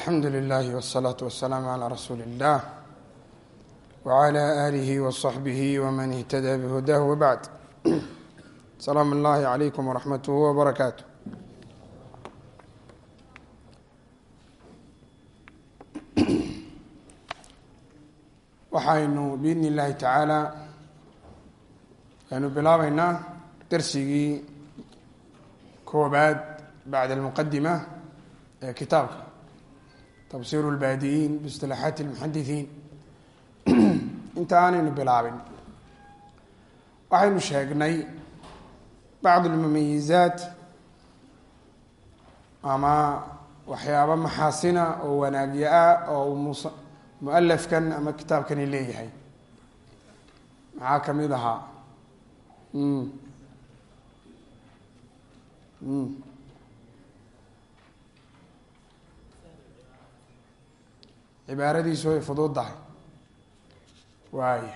alxamdu lilahi wالsalaaةu wasalaamu calى rasuuli اllah wعlى alihi wصaxbihi wman ihtada bhudah wbacd salaamu اllahi عalaykum wraxmath wbarakaatu waxaynu biidn اllahi tacaala aynu bilaabeynaa darsigii koobaad bacd almuqadima ee kitaabka tafsiru lbaadiiin biisilaaxaati lmuxadiiin inta aanaynu bilaabin waxaynu sheegnay bacd lmumayizaat ama waxyaaba maxaasina oo wanaagya-a oo mualafkan ama kitaabkani leeyahay maxaa ka mid ahaa cibaaradiisu way fududahay waaya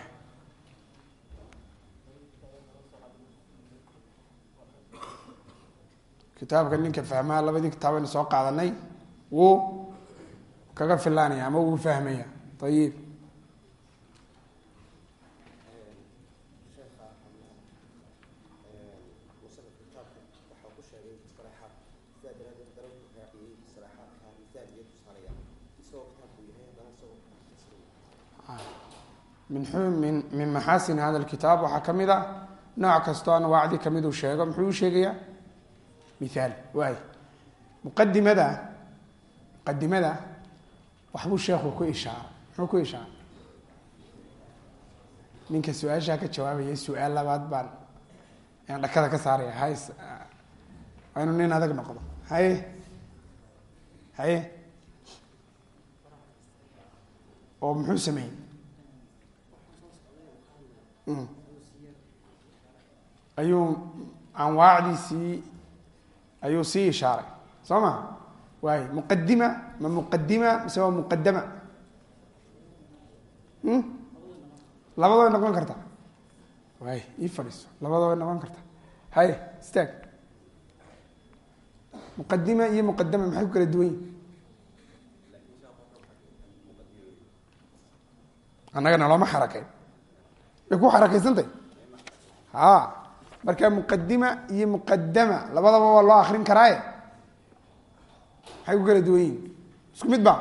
kitaabka ninka fahmaa labadii kitaab aynu soo qaadanay wuu kaga filaanaya ama wuu fahmaya. Ayib min min maxaasin hada lkitaab waxaa ka mid a nooc kastoo anwaacdii ka mid uu sheego muxuu u sheegayaa? Mithaal waay muqadimada muqadimada waxbuu sheekhu ku ishaaray muxuu ku ishaaray ninka su'aashaa ka jawaabaya su'aal labaad baan ayaan dhakada ka saaraya. Hay waa inuu nin adag noqdo. Haye haye oo muxuu sameeyey ayuu anwaacdiisii ayuu sii ishaaray soo ma? Waay muqadima ma muqadima mise waa muqadama labada way noqon kartaa waay ii fadhiiso. Labada noqon kartaa haye istaag. Muqadima iyo muqadama maxay ku kala duwan yihiin annagana looma xarakeyn way ku xarakaysantay ha marka muqadima iyo muqadama labadaba waa loo akrin karaaye. Maxay ku kala duwan yihiin isku mid ba?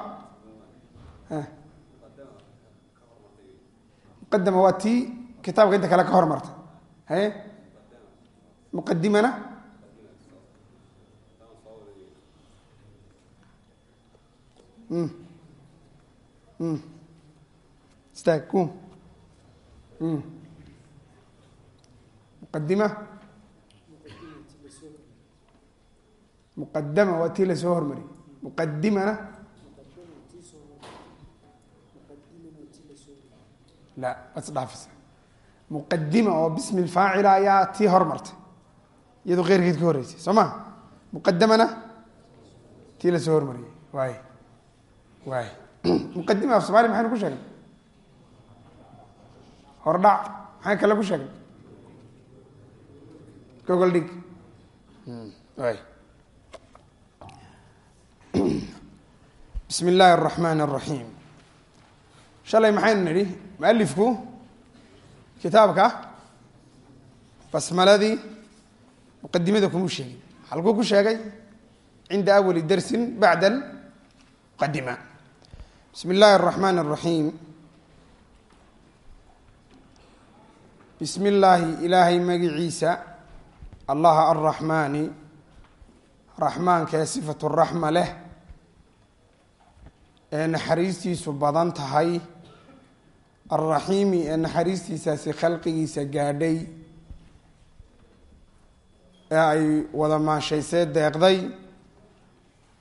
Muqadama waa tii kitaabka inta kale ka hormarta. Haye muqadimana stag ku muqadima muqadama waa tii la soo hormariyey muqadimana la waad isdhaafisa. Muqadima oo bismi lfaacila ayaa tii hormartay. Iyadoo keyrkeed ka horeysay soo ma? Muqadamana tii la soo hormariyey waay waay muqadima af somalia maxaynu ku sheegnay hordhac maxay kale ku sheegnay gogol dhig. Bismi illaahi araxmaan araxiim shalay maxaynu nidhi? Mualifku kitaabka basmaladii muqadimada kumuu sheegay. Halkuu ku sheegay cinda awali darsin bacda almuqadima bismi illaahi araxmaan araxiim bismi illaahi ilaahay magiciisa allaha alraxmaani raxmaankaee sifatu raxma leh ee naxariistiisu badan tahay alraxiimi ee naxariistiisaasi khalqigiisa gaadhay ee ay wada maashaysee deeqday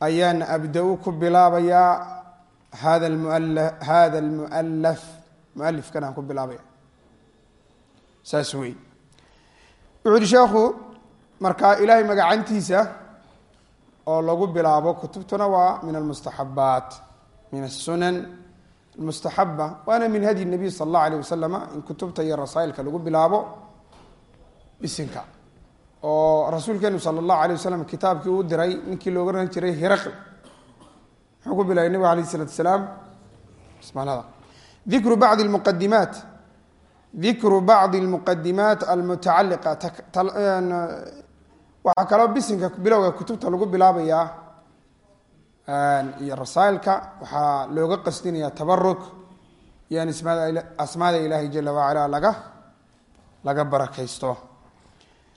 ayaana abda-u ku bilaabayaa hada lmuala hada almualaf mualifkan aan ku bilaabaya saas wey wuxu uhi sheekhu markaa ilaahay magacantiisa oo lagu bilaabo kutubtuna waa min almustaxabaat min asunan almustaxaba waana min hadyi nabiy sala allahu alayh wasalama in kutubta iyo rasaailka lagu bilaabo bisinka. Oo rasuulkeenu sala allahu alayh wasalam kitaabkii uu diray ninkii looga ran jiray hiraql muxuu ku bilaabay nebigu alayh isalatu asalaam bismalada dikru bacdi lmuqadimaat dikru bacdi almuqadimaat almutacaliqa waxaa kaloo bisinka bilowga kutubta lagu bilaabayaa iyo rasaailka waxaa looga qasdinaya tabaruk iyo an asmaada ilaahi jala wacala laga laga barakaysto.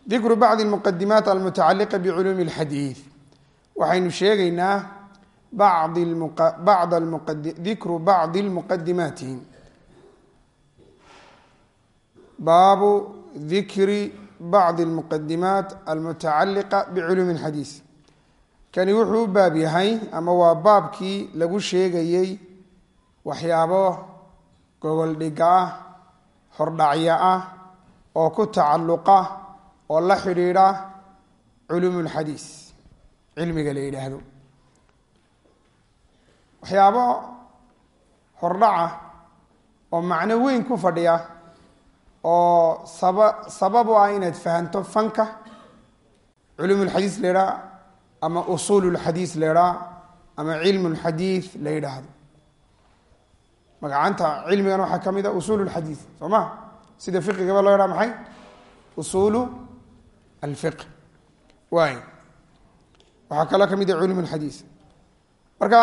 Dikru bacdi almuqadimaat almutacaliqa biculuumi اlxadiid waxaynu sheegaynaa bacd dikru bacdi lmuqadimaati baabu dikri bacdi almuqadimaat almutacaliqa biculuumi اlxadiis kani wuxuu u baab yahay ama waa baabkii lagu sheegayey waxyaabo gogoldhiga ah hordhacyo ah oo ku tacalluqa oo la xidhiidha culuum lxadiis cilmiga la yidhaahdo. Waxyaabo hordhaca oo macno weyn ku fadhiya oo saba sabab u ah inaad fahanto fanka culuum lxadiis la yidhaha ama usuul lxadiis la yidhaha ama cilmu lxadiid la yidhaahdo. Magacanta cilmigan waxaa ka mid a usuul lxadiid soo ma? Sida fiqigaba loo yadhaha maxay? Usuulu alfiq waay waxaa kaloo ka mid a culum lxadiis marka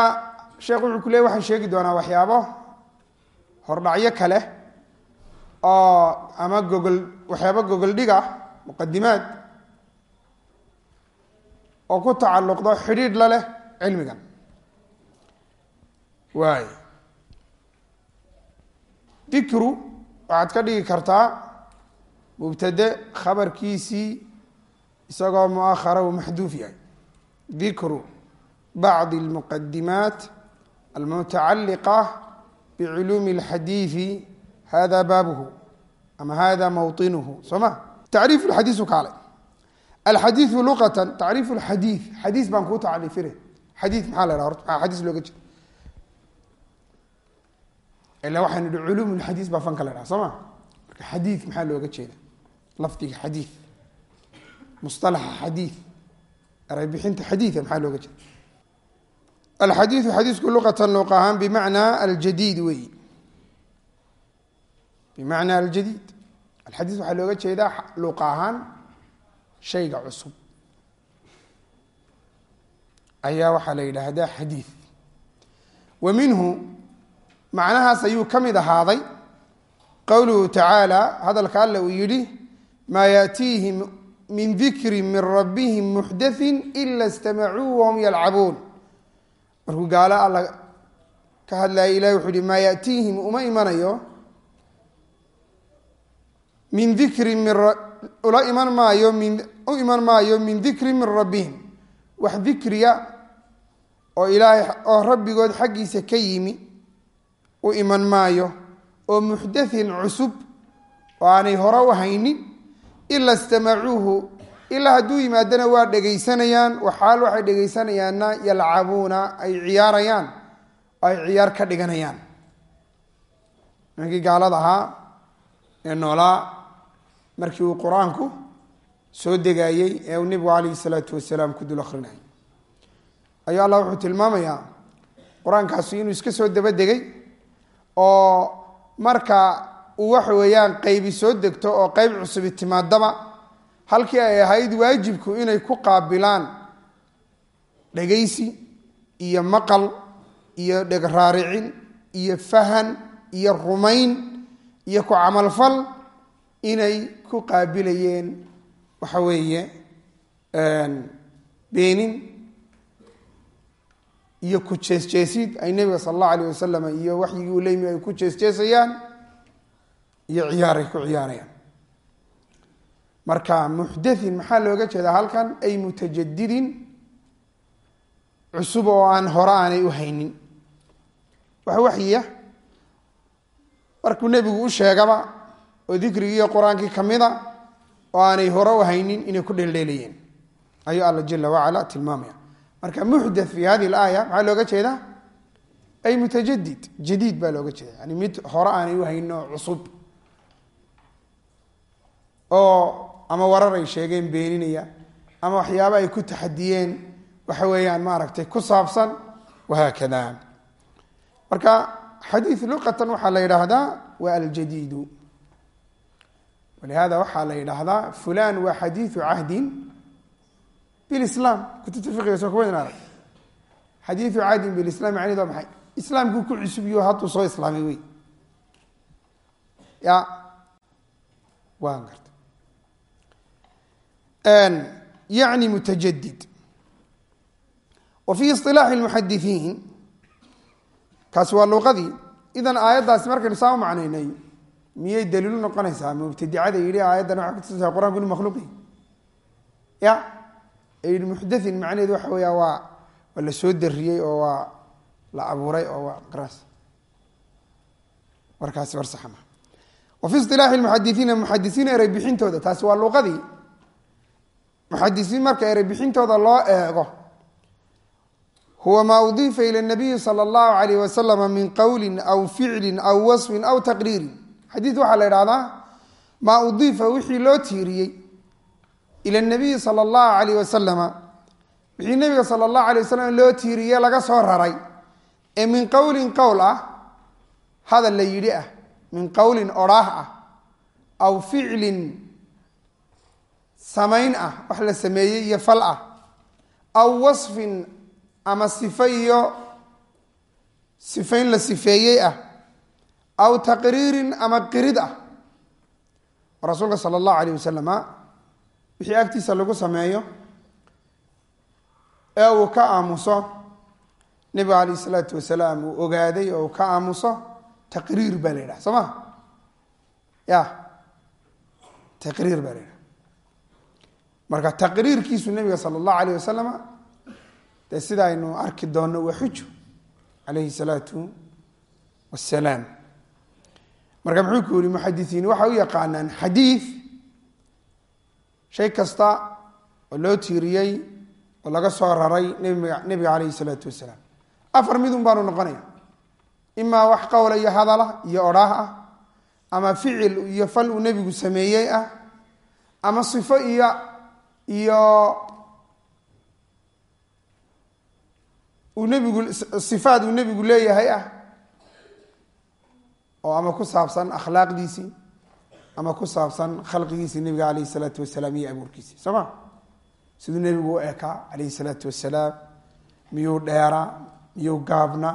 sheekhu wuxuu ku leey waxaan sheegi doonaa waxyaabo hordhacyo kale oo ama gogol waxyaabo gogol dhig ah muqadimaad oo ku tacalluqdo xidhiidh la leh cilmigan. Waay dikru waxaad ka dhigi kartaa mubtade khabarkiisii isagoo muahara uu maxduuf yahay. Dikru bacdi almuqadimaat almutacaliqa biculuumi اlxadiidi hada baabuhu ama hada mawطinuhu soo ma tacriif lxadiisu kaale alxadiiu luqatan tacriif lxadiid xadiis baan kuu tacriifine xadiid maxaa la haha horta maxaa xadiis looga jeeda ila waxaynu hi culuum lxadiis baa fanka la dhaha soo ma marka xadiid maxaa looga jeeda lafdiga xadiid musalaxa xadiid ereybixinta xadiida maxaa looga jeeda alxadiidu xadiisku luqatan luq ahaan bimacnaa aljadiid weyi bimacnaa aljadiid alxadiis waxaa looga jeedaa luqa ahaan shayga cusub ayaa waxaa la yidhaahdaa xadiid wa minhu macnahaas ayuu ka mid ahaaday qowluhu tacaala hadalka alle uu yidhi maa yaatiihim min dikri min rabbihim muxdathin ila istamacuu wahum yalcabuun markuu gaalo alla ka hadlaya ilahi wuxuu yihi maa yaatiihim uma imanayo min dikrin min ula iman maayo u iman maayo min dikrin min rabbihim wax dikriya oo ilaahay oo rabbigood xaggiisa ka yimi u iman maayo. Oo muxdathin cusub oo aanay hore u haynin ila istamacuuhu. Ilaa hadduu yimaadana waa dhegaysanayaan waxaal waxay dhegaysanayaanna yalcabuuna ay ciyaarayaan ay ciyaar ka dhiganayaan. Nimankii gaalada ahaa ee noolaa markii uu qur'aanku soo degaayey ee uu nebigu calayhi salaatu wasalaam ku dul akrinayay ayuu allah wuxuu tilmaamayaa qur'aankaasi inuu iska soo daba degay oo marka uu waxa weeyaan qaybi soo degto oo qeyb cusubi timaadaba halkii ay ahayd waajibku inay ku qaabilaan dhegaysi iyo maqal iyo dhegraaricin iyo fahan iyo rumayn iyo ku camalfal inay ku qaabilayeen waxa weeye beenin iyo ku jeesjeesid. Ay nebiga sala allahu alayh wasalam iyo waxyigii uu ay ku jeesjeesayaan iyo ciyaaray ku ciyaarayaan. Marka muxdathin maxaa looga jeedaa halkan? Ay mutajadidin cusub oo aan hore aanay u haynin. Waxa waxyiya markuu nebigu u sheegaba oo dikrigii iyo qur'aankii ka mida oo aanay hore u haynin inay ku dheeldheelayeen ayuu alla jala wacala tilmaamaya. Marka muxdath fi hadihi alaaya maxaa looga jeedaa? Ay mutajadid jadiid baa looga jeeda yani mid hore aanay u oo cusub. Oo ama warar ay sheegeen beeninaya ama waxyaaba ay ku taxadiyeen. Waxa weeyaan maaragtay ku saabsan wahaakada marka xadiid luqatan waxaa la yidhaahdaa waa aljadiidu walihada waxaa la yidhaahdaa fulan waa xadiidu cahdin bilislaam kutubta fiqiga soo kuma arag xadiidu cahdin bilislam macneed waa maxay islaamkuu ku cusubyo hadduu soo islaamay wey ya waan garta yani mutajadid wa fi isilaaxi lmuxadisiin kaasi waa luqadii idan aayaddaasi markaynu saa u macnaynay miyay daliilu noqonaysaa? Mubtadicada yidhi aayaddan waxaa kutusa qur'anku inu makhluuqi ya yidhi muxdathin macnaheed waxa weya waa waa la soo dariyey oo waa la abuuray oo waa qiraas warkaasi war saxma ah. wa fi isilaaxi lmuxadisiina muxadisiina ereybixintooda taasi waa luqadii. Muxadisiin marka ereybixintooda loo eego huwa maa udifa ila nabiyi sala allahu alayh wasalama min qowlin aw ficlin aw wasfin aw taqriirin xadiid waxaa la idhaahdaa maa udiifa wixii loo tiiriyey ila nabiyi sala allahu calayh wasalama wixii nabiga sala allahu alay wasalam loo tiiriye laga soo raray ee min qowlin qowl ah hadal la yidhi ah min qowlin odhaah ah aw ficlin samayn ah wax la sameeyey iyo fal ah aw wasfin ama sifo iyo sifayn la sifeeyey ah aw taqriirin ama qirid ah. Rasuulka sala allahu alayh wasalama wixii agtiisa lagu sameeyo ee uu ka aamuso nebiga alayh isalaatu wasalaam uu ogaaday oo uu ka aamuso taqriir baa la yidhaha soo ma? Ya taqriir baa la marka taqriirkiisu nebiga sala allahu alayh wasalama dee sida aynu arki doonno waa xujo calayhi salaatu wasalaam marka muxuu ku yihi muxadisiin waxay u yaqaanaan xadiid shay kasta oo loo tiiriyey oo laga soo raray nbiga nebiga calayhi salaatu wasalaam. Afar midun baanu noqonaya. Imaa wax qowla iyo hadala iyo odhaah ah ama ficil iyo fal uu nebigu sameeyey ah ama sifo iyo iyo uu nebigu sifaad uu nebigu leeyahay ah oo ama ku saabsan akhlaaqdiisii ama ku saabsan khalqigiisii nebiga calayhi salaatu wasalaam iyo abuurkiisii soo ma siduu nebigu u ekaa calayhi salaatu wasalaam miyuu dheeraa miyuu gaabna?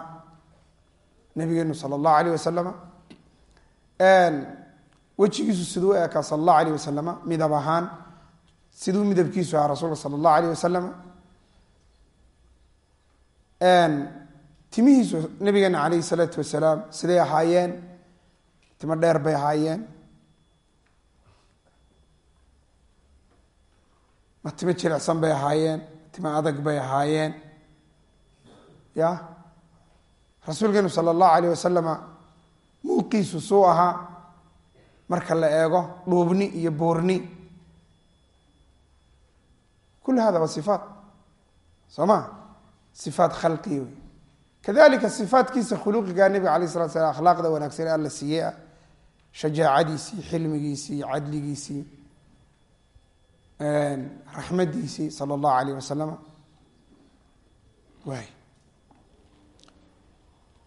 Nabigeenu sala allahu alayh wasalama wejigiisu siduu u ekaa sala allahu alayh wasalama midab ahaan siduu midabkiisu ahaa rasuulka sala allahu alayh wasalama timihiisu nabigeena calayhi salaatu wasalaam siday ahaayeen timo dheer bay ahaayeen ma timo jilicsan bay ahaayeen timo adag bay ahaayeen ya? Rasuulkeenu sala allahu alayh wasalama muuqiisu suu ahaa marka la eego dhuubni iyo boorni. Kul hada waa sifaat. Soo ma sifaat khalqiya wey kadalika sifaatkiisa khuluqiga nebiga alayh salatu slam akhlaaqda wanaagsan ee alla siiyey. ah shajaacadiisii xilmigiisii cadligiisii raxmadiisii sala allahu alayh wasalama waay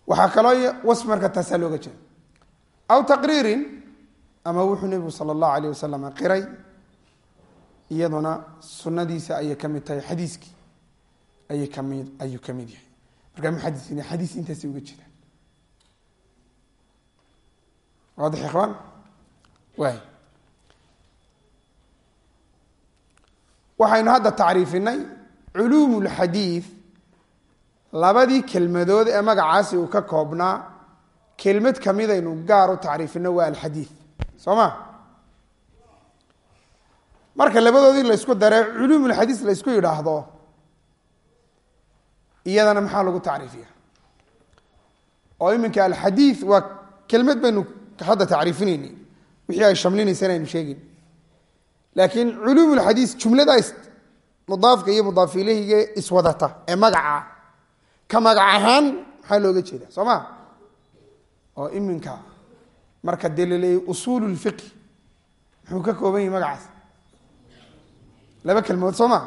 waxaa kaloo wasf marka taasaa looga jeeda aw taqriirin ama wuxuu nebigu sala allahu alayh wasalam qiray iyaduna sunadiisa ayay ka mid tahay xadiiskii ayay ka mid ayuu ka mid yahay. Marka muxadisiin xadiis intaasay uga jeedaan waadix ikhwaan waay waxaynu hadda tacriifinay culuum lxadiid labadii kelmadood ee magacaasi uu ka koobnaa kelmad kamidaynu gaar u tacriifino waa alxadiid soo ma marka labadoodii la ysku daree culuum la ysku yidhaahdo iyadana maxaa lagu tacriifiya oo iminka alxadiid waa kelmad baynu hadda tacriifinayni wixii ay shamlinaysana aynu sheegin. Laakiin culuum lxadiis jumlada mudaafka iyo mudaaf ileyhiga iswadata ee magaca. Ka magac ahaan maxaa looga jeeda soo ma? Oo iminka marka dee laleeyay lfiqi muxuu ka kooban yahi magacaas? Laba kelmood soo ma?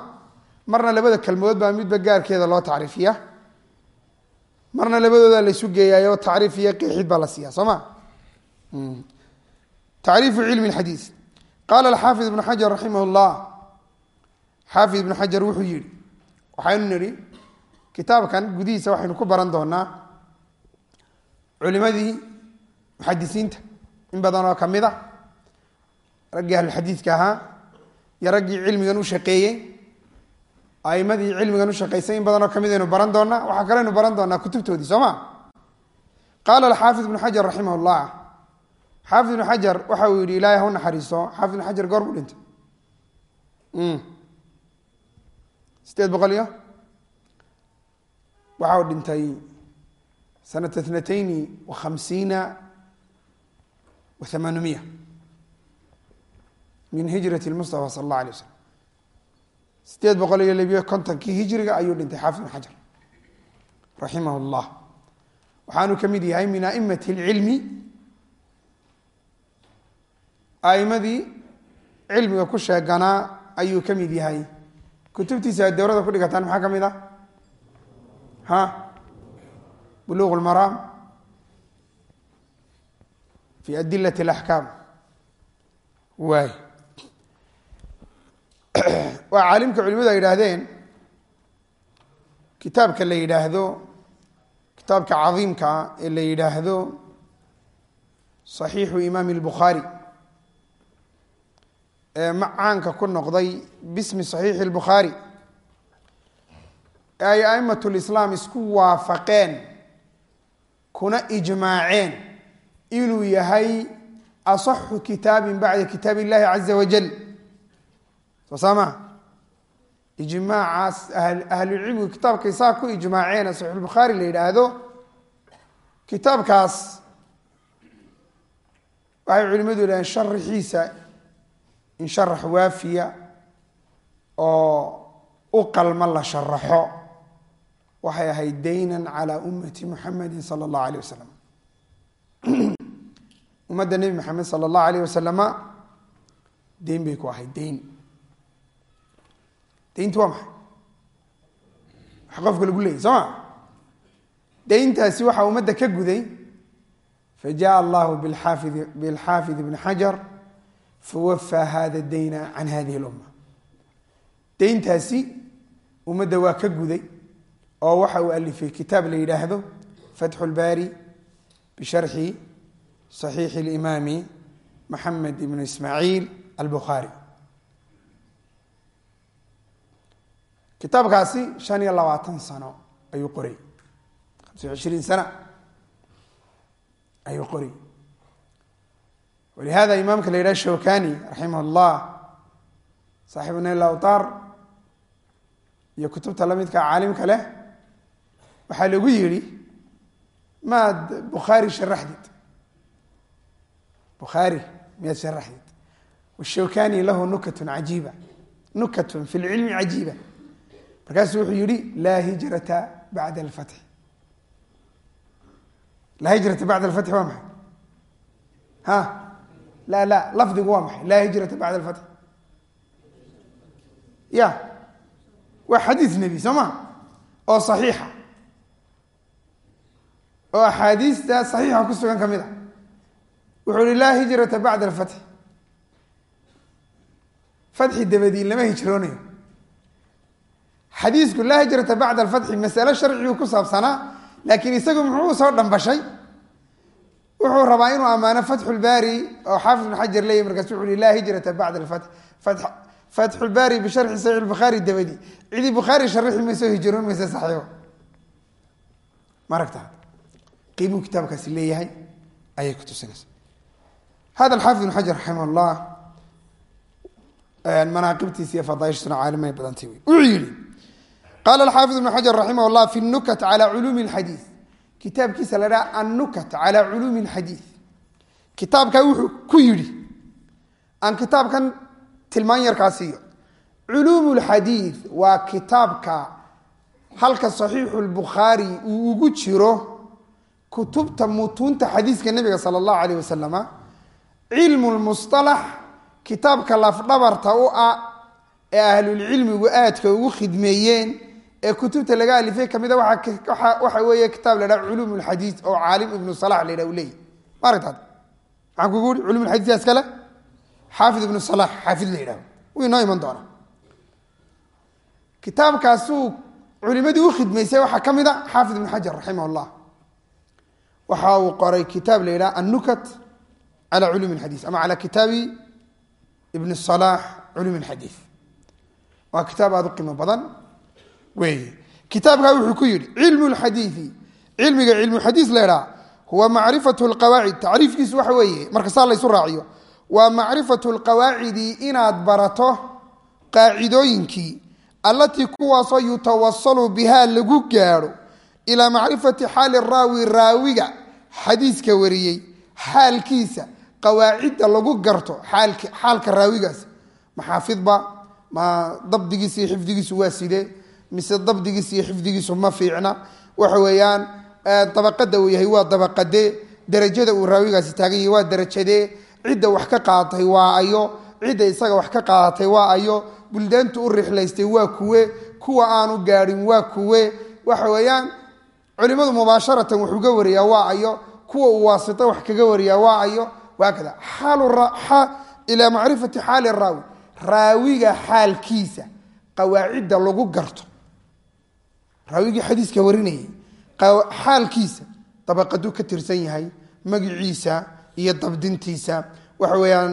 Marna labada kelmood baa midba gaarkeeda loo tacriifiya marna labadooda laysu geeyaayo tacriif iyo qeexid baa la siiyaa. Soo ma tacriifu cilmi اxadiid qaala alxaafid ibnu xajar raximah اllah xaafid ibnu xajar wuxuu yihi waxaynu nidhi kitaabkan gudihiisa waxaynu ku baran doonaa culimadii muxadisiinta in badan oo ka mid a raggii ahlulxadiidka ahaa iyo raggii cilmigan u shaqeeyey aimadii cilmigan u shaqeysay in badan oo ka mid aynu baran doonaa waxaa kaleynu baran doonaa kutubtoodii soo ma qaala alxaafid ibnu xajar raximah xaafid ibnu xajar waxa uu yihi ilaahay ha naxariiso. Xaafid ibnu xajar goor buu dhintay. Sideed boqol iyo? Waxa uu dhintay sanata thnatayni wa khamsiina wa hamaanumiya min hijrati lmustafa sala allah alay wasalam sideed boqol iyo labiyo kontonkii hijriga ayuu dhintay xaafid ibn xajar. Raximah llah waxaanu ka mid yahay min aimati lcilmi aimadii cilmiga ku sheeganaa ayuu ka mid yahay. Kutubtiisa aad dowrada ku dhigataan maxaa ka mid ah? Ha? Buluq lmaraam fi adilat alaxkaam waay. Waa caalimka culimadu ay yidhaahdeen kitaabka la yidhaahdo kitaabka cadiimka ah ee la yidhaahdo صaxiixu imaam اlbukhaari ma caanka ku noqday bismi saxiixi اlbukhaari ay a'imat lislaam isku waafaqeen kuna ijmaaceen inuu yahay asaxu kitaabin bacda kitaab illahi caza wajal soo saama? Ijmaacaas ahlucilmigu kitaabkay saa ku ijmaaceen saxiixulbukhaari la yidhaahdo kitaabkaas waxay culimadu yidhahdeen sharixiisa in sharax waafiya oo u qalma la sharaxo waxay ahayd daynan calaa ummati muxamedi sala allahu alayh wasalam ummadda nebi maxamed sala allahu alayh wasalama deyn bay ku ahayd deyn. Daynti waa maxay? Wax qofka lagu leeyay soo ma? Dayntaasi waxaa ummadda ka guday fajaءa allahu biaafid bilxaafid ibni xajar fawafaa hada dayna can hadihi lumma deyntaasi ummadda waa ka guday oo waxa uu alifay kitaab la yidhaahdo fatxu lbaari bisharxi saxiixi limaami maxamed ibnu ismaaciil albukhaari kitaabkaasi shan iyo labaatan sano ayuu qorayy hamsa ishriin sana ayuu qorayy walihada imaamka la yidhaha shawkani raximah اllah saaxibu nail awtaar iyo kutubta lamidka caalimka leh waxaa lagu yidhi maad bukhaari sharaxdid bukhaari miyaad sharaxdid washawkani lahu nukatun cajiiba nukatun fi lcilmi cajiiba. Markaasuu wuxuu yihi laa hijrata bacda alfatxi laa hijrata bacda alfatxi waa maxay? Ha la la lafdigu waa maxay laa hijrata bacda alfatxi ya waa xadiis nebi soo ma oo saxiixa oo axaadiista saxiixa ku sugan ka mid a wuxuu yihi laa hijrata bacda alfatxi fatxi dabadii lama hijroonayo xadiisku laa hijrata bacda alfatxi masalo sharcigu ku saabsanaa laakiin isagu muxuu u soo dhambashay wuxuu rabaa inuu ammaano fatxu lbaari oo xaafid ibn xajar leeyahy markaas wuxu uhi laa hijrata bacda alfatx fatxu lbaari bisharxi saxiix lbukhaari dabadi. Cidii bukhaari sharixi mayso hijroon mayse saxiixo. Ma qiimuu kitaabkaasi leeyahay ayay ku tusinaysa hada alxaafid ibn xajar raximah llah manaaqibtiisa iyo fadaaishsuna caalimay badantay. Wuxuu yihi qaala alxaafid ibnu xajar raximah llah fi nukat cala culuumi alxadiid kitaabkiisa la dhaha annukat cala culuumi alxadiid kitaabkaa wuxuu ku yidhi aan kitaabkan tilmaan yarkaa siiyo culuum lxadiid waa kitaabka halka saxiixu lbukhaari uu ugu jiro kutubta mutuunta xadiiska nebiga sala allahu alayh wasalama cilmu lmusalax kitaabka lafdhabarta u ah ee ahlulcilmigu aadka ugu khidmeeyeen ee kutubta laga alifay kamida waa waxa weeye kitaab la dhaha culuum lxadiid oo caalim ibnu salax la yidhah u leeyahy ma aragtaad? Maxaan kugu uri culum lxadiidka iskale? Xaafid ibnu salax xaafid la yidhahdo wuu inoo iman doonaa. Kitaabkaasuu culimadii u khidmaysay waxaa ka mid a xaafid ibnu xajar raximah llah waxa uu qoray kitaab la yidhaha annukat cala culuum lxadiid ama cala kitaabi ibn salax culuum lxadiid waa kitaab aada u qiimo badan weeye. Kitaabkaa wuxuu ku yidhi cilmu lxadiidi cilmiga cilmuxadiis la ydhaha huwa macrifatu lqawaacid. Tacriifkiisu waxa weeye marka saa laysu raaciyo waa macrifatu lqawaacidi inaad barato qaacidooyinkii allatii kuwaasoo yutawasalu bihaa lagu gaadho ilaa macrifati xaali raawi raawiga xadiiska wariyey xaalkiisa qawaacidda lagu garto xaalka raawigaas. Maxaafidba ma dabdigiisa xifdigiisu waa sidee mise dabdigiisa iyo xifdigiisu ma fiicna. Waxa weeyaan dabaqada uu yahay waa dabaqadee derajada uu raawigaasi taagan yahay waa derajadee cidda wax ka qaadatay waa ayo cidda isaga wax ka qaadatay waa ayo buldaantu u rixlaystay waa kuwe kuwa aanu gaadhin waa kuwe. Waxa weeyaan culimadu mubaasharatan wuxuu ga wariyaa waa ayo kuwa uu waasito wax kaga wariyaa waa ayo waakada ilaa macrifati xaali raawi. Raawiga xaalkiisa qawaacidda lagu garto raawigii xadiiska warinayay xaalkiisa dabaqaduu ka tirsan yahay magiciisa iyo dabdintiisa. Waxa weeyaan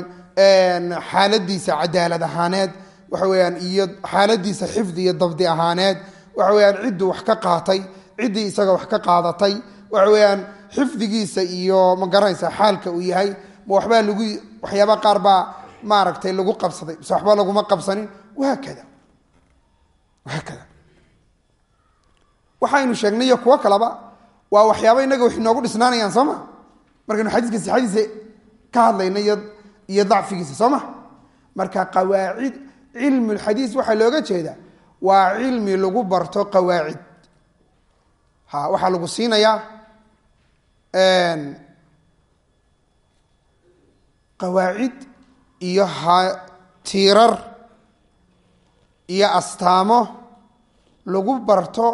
xaaladiisa cadaalad ahaaneed waxa weyaan iyo xaaladiisa xifdi iyo dabdi ahaaneed. Waxa weyaan cidduu wax ka qaatay ciddii isaga wax ka qaadatay. Waxa weyaan xifdigiisa iyo ma garanaysa xaalka uu yahay waxbaa lagu waxyaaba qaar baa maaragtay lagu qabsaday mise waxba laguma qabsanin. Wahaakada wahaakada waxaynu sheegnay iyo kuwo kaleba waa waxyaaba inaga wax inoogu dhisnaanayaan soo ma? Markaynu xadiiska sixadiisa ka hadlayna iyo dacfigiisa soo ma? Marka qawaacid cilmu lxadiis waxaa looga jeedaa waa cilmi lagu barto qawaacid. Ha waxaa lagu siinayaa qawaacid iyo tiirar iyo astaamo lagu barto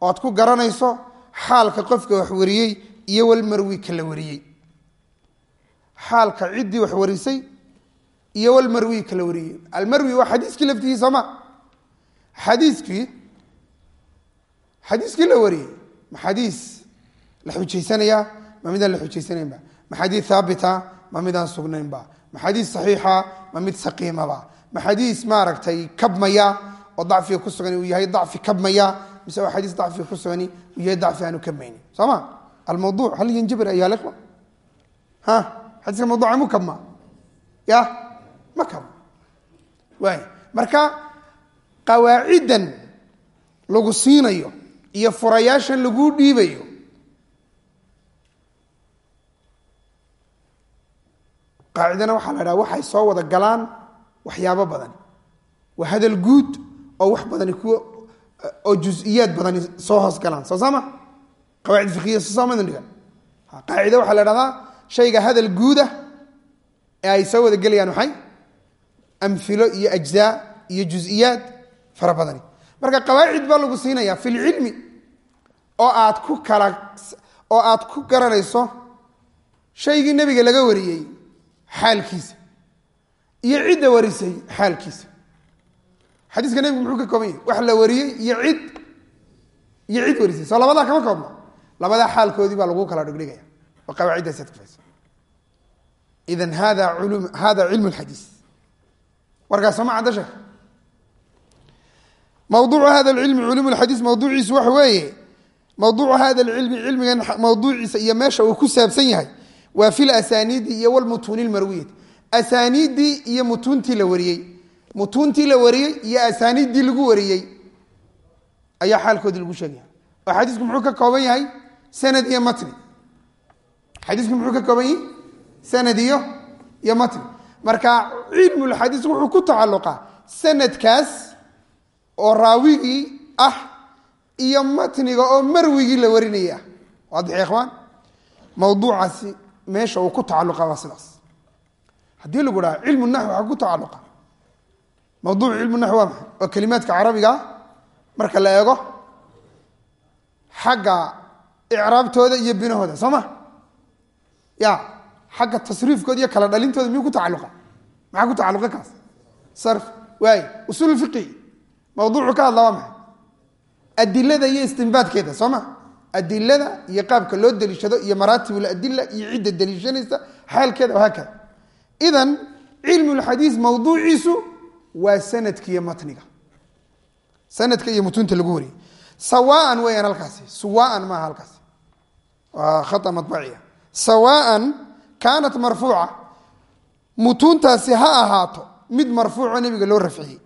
ood ku garanayso xaalka qofka wax wariyey iyo walmarwi ka wariyey. Xaalka ciddii wax warisay iyo walmarwi kala wariyey. Almarwi waa xadiiskii laftigiis sooma xadiiskii xadiiskii la wariyey. Ma xadiis la xujaysanayaa ma midaan la xujaysanaynba ma xadiis haabita ma midaan sugnaynba ma xadiis saxiixa ma mid saqiimaba ma xadiis maaragtay kabmaya oo dacfiga ku sugan uu yahay dacfi kabmaya mise waa xadiis dacfiga ku sugani yahay dacfi aanu kabmaynin soo ma? Almawduuc hal yanjabir ayuha alikhwa ha? Xadiiska mawduuca mu kabma ya? Ma kabo waay marka qawaaciddan lagu siinayo iyo furayaashan laguu dhiibayo qaacidana waxaa la dhaha waxay soo wada galaan waxyaabo badan. Waa hadal guud oo wax badani kuwa oo juziyaad badani soo hoos galaan soo saama? Qawaacid fikiya soo saamadan dhigan qaacida waxaa la dhahdaa shayga hadal guudah ee ay soo wada gelayaan maxay amilo iyo ajzaa iyo juziyaad fara badani. Marka qawaacid baa lagu siinaya fi lcilmi oo aad ku kala oo aad ku garanayso shaygii nebiga laga wariyey xaalkiisa iyo cidda warisay xaalkiisa xadiiska nebigu muxuu ka kooban yahay wax la wariyey iyo cid iyo cid warisay. Soo labadaa kama koobno. Labadaa xaalkoodii baa lagu kala dhigdhigaya oo qawaaciddaasad kufaysa idan hada ulum hada cilmu lxadiis warkaas sooma cadda sheek mawduucu hada lcilmi culuum lxadiis mawduuciisu waxa weeye mawduucu hada lcilmi cilmigan mawduuciisa iyo meesha uu ku saabsan yahay waa fi lasaniidi iyo wlmutuuni lmarwiyati asaaniiddii iyo mutuuntii la wariyey mutuuntii la wariyey iyo asaaniiddii lagu wariyey ayaa xaalkoodii lagu sheegaya. Xadiisku muxuu ka kooban yahay? Sanad iyo matni. Xadiisku muxuu ka kooban yahay? Sanad iyo iyo matni. Marka cilmulxadiis wuxuu ku tacalluqaa sanadkaas oo raawigii ah iyo matniga oo marwigii la warinayay ah ikhwaan? Mawduucaasi meesha uu ku tacalluqa waa sidaas. Haddii lagu dhaha cilmu naxwi waxaa ku tacalluqa mawduucu cilmu naxwi waa maxay oo kelimaadka carabiga marka la eego xagga icraabtooda iyo binahooda soo ma? Ya xagga tasriifkooda iyo kala dhalintooda miyuu ku tacaluqa maxaa ku tacaluqa kaas? Sarf waay usuul fiqi mawduucu ka hadla waa maxay? Adilada iyo istinbaadkeeda soo ma? Adilada iyo qaabka loo deliishado iyo maraatib ladila iyo cidda deliishanaysa waa sanadka iyo matniga. Sanadka iyo mutunta lagu wariyey sawaan weyaan halkaasi suwaan maaha halkaasi. Waa khata mabaciya sawaan kaanat marfuuca mutuuntaasi ha ahaato mid marfuuco nebiga loo rafciyey.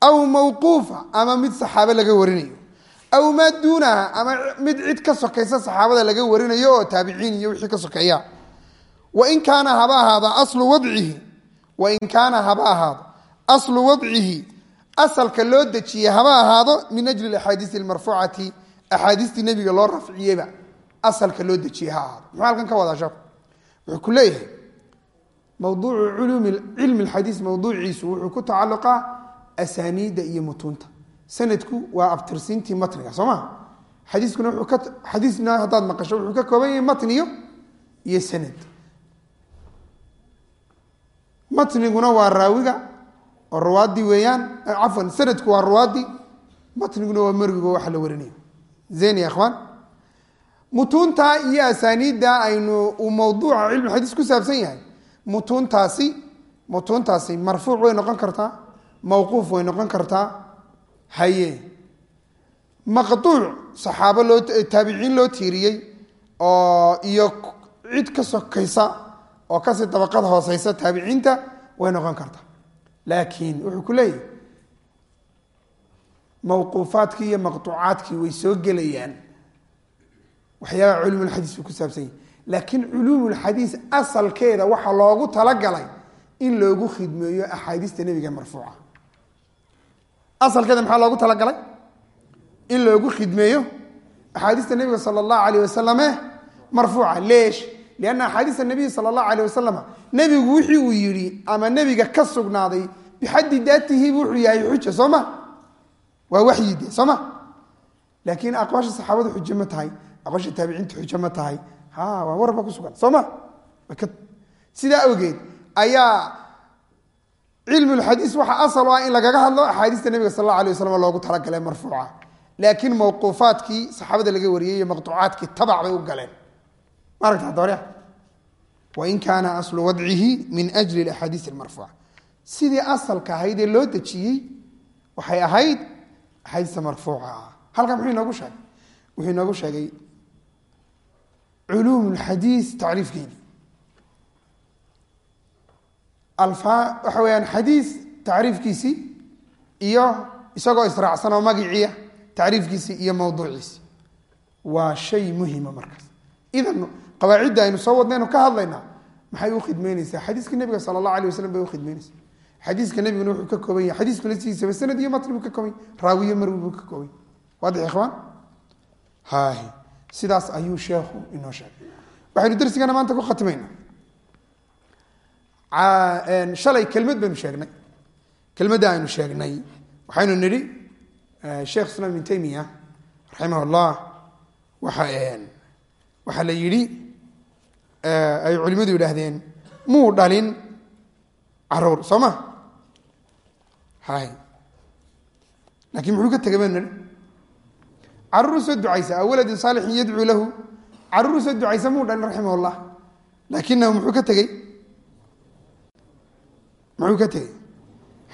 Aw mawquufa ama mid saxaabo laga warinayo. Aw maa duunaha ama mid cid ka sokaysa saxaabada laga warinayo oo taabiciin iyo wixii ka sokeeya. Wain kaana haba ahaado aslu wadcihi wain kaana haba ahaado aslu wadcihi. Asalka loo dejiyey haba ahaado min ajli axaadiisi almarfuucati. Axaadiistii nebiga loo rafciyeyba asalka loo dejiyey ha ahaado. Ka wadaa sheeku wuxuu ku leeyahay mawduucu cilmi alxadiis mawduuciisu wuxuu ku tacalluqaa asaaniidda iyo mutuunta. Sanadku waa abtirsiintii matniga soo ma? Xadiiskuna ka xadiisna haddaad maqasho wuxuu ka kooban yahay matniyo iyo sanad. Matniguna waa raawiga oo ruwaadii weeyaan cafwan sanadku waa ruwaadii matniguna waa marwigo waxa la warinayo zayn ya ikhwaan mutuunta iyo asaaniidda aynu uu mawduuca cilmi xadiis ku saabsan yahay. Mutuuntaasi mutuuntaasi marfuuc way noqon kartaa mawquuf way noqon kartaa haye. Maqduuc saxaabo loo taabiciin loo tiiriyey oo iyo cid ka sokaysa oo ka sii dabaqada hooseysa taabiciinta way noqon kartaa laakiin wuxuu ku leeyahay mawquufaadkii iyo maqtuucaadkii way soo gelayaan. Waxyaabaha culumulxadiis bay ku saabsan yahi laakiin culuumulxadiis asalkeeda waxaa loogu talagalay in loogu khidmeeyo axaadiista nebiga marfuuca. Asalkeeda maxaa loogu talagalay? In loogu khidmeeyo axaadiista nebiga sala allahu alayh wasalame marfuuca leesh lianna axaadiista nabiyi sala allahu alayh wasalam nebigu wixii uu yidhi ama nebiga ka sugnaaday bixaddi daatihi wuxuu yahay xuja soo ma waa waxyide soo ma laakiin aqwaasha saxaabadu xujo ma tahay aqwaasha taabiciinta xujo ma tahay ha waa warba ku sugan soo ma sidaa awgeed ayaa cilmulxadiis waxaa asal ah in lagaga hadlo axaadiista nebiga sal alla alay waslam loogu talagalay marfuuca laakiin mawquufaadkii saxaabada laga wariyey iyo maqtuucaadkii tabac bay u galeen maaragta wain kaana aslu wadcihi min ajli axaadiis marfuuca sidii asalka ahayd ee loo dejiyey waxay ahayd axaadiista marfuuca. Ah halkan muxuu inoogu sheegay? Wuxuu inoogu sheegay culuum lxadiis tacriifkeedii waxa weyaan xadiis tacriifkiisii iyo isagoo israacsan oo magiciia tacriifkiisii iyo mawduuciisi. Waa shay muhima markaas idan qawaacidda aynu soo wadnaynu ka hadlaynaa maxay u khidmeyneysaa xadiiska nebiga sala allah alay waslam bay u khidmeyneysaa xadiiska nebiguna wuxuu ka kooban yahay. Xadiiskuna sidiisaba sanad iyo matni buu ka kooban yahy raawiyo marwi buu ka kooban yahy waadix ikhwaan hay sidaas ayuu sheekhu inoo sheegay. Waxaynu darsigana maanta ku khatimaynaa shalay kelmad baynu sheegnay. Kelmadda aynu sheegnay. Waxaynu nidhi sheekh islaam ibn taymiya raximah allah waxa waxaa la yidhi ay culimadu yidhaahdeen muu dhalin carruur soo ma? Hay. Laakiin muxuu ka tegay baynu nidhi carruur soo ducaysa aw saalixin yadcuu lahu. Caruur soo ducaysa muu dhalin raximah laakinahu muxuu ka tegey muxuu ka tegey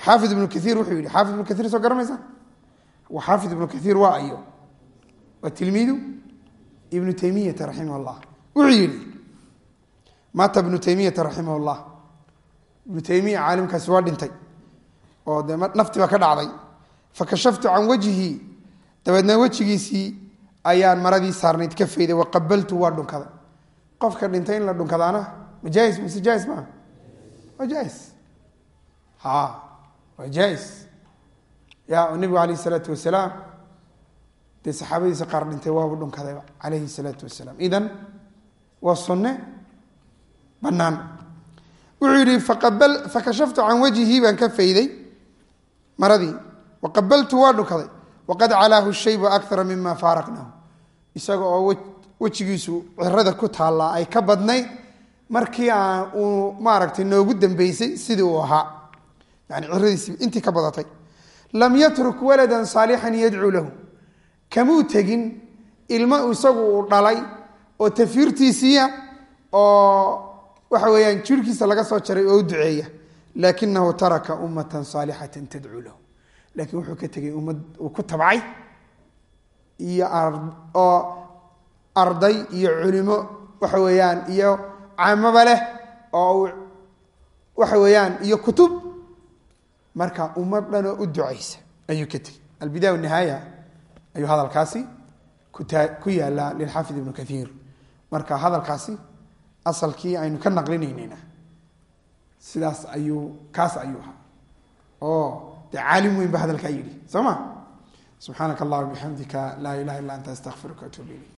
xaafid ibnu kaiir wuxuu yihi xaafid ibnu kaiir soo garanaysa xaafid ibnu kaiir waa ayo. Waa tilmiidu ibnu taymiyata raximah llah wuxuu yihi maata ibnu taymiyata raximah llah ibnu taymiya caalimkaasi waa dhintay oo de naftiba ka dhacday. Fakashaftu can wajhi. Dabeedna wejigiisii ayaan maradii saarnayd ka fayday waqabaltu waa dhunkaday qofka dhintay in la dhunkadaana ma jaais mise jaais maaha waa jais ha waa jais ya nebigu alayh isalaatu wasalaam dee saxaabadiisa qaar dhintay waabu dhunkadayba calayhi salaatu wasalaam idan waa sunne banaan wuxuu yihi fakashaftu can wajhi baan ka fayday maradii. Waqabaltu waa dhunkaday waqad calaahu shaybu akara mima faaraqnahu isaga oo wejigiisu cirada ku taallaa ay ka badnayd markii aan uu maaragtay noogu dambeysay sidii uu ahaa. Yani ciradiisi intii ka badatay. Lam yatruk walada saalixan yadcuu lahu kamuu tegin ilmo isagu uu dhalay oo tafiirtiisiiya oo waxa weeyaan jirkiisa laga soo jaray oo u duceeya. Laakinahu taraka ummatan saalixatan tadcuu lahu. Laakiin wuxuu ka tegay ummad uu ku tabcay iyo oo arday iyo culimo waxa weeyaan iyo caamaba leh oo waxa weeyaan iyo kutub. Marka ummad dhanoo u ducaysa ayuu ka tegey albidaaya nihaaya ayuu hadalkaasi ku yaalla lilxaafid ibnu kaiir marka hadalkaasi asalkii aynu ka naqlinaynayna sidaas ayuu kaas ayuu ahaa. Oo dee caalim weyn ba hadalkaa yidhi. Soo ma? Subxaanaka allahuma bixamdika laa ilaha illa anta astaqfiruka atuub ilayk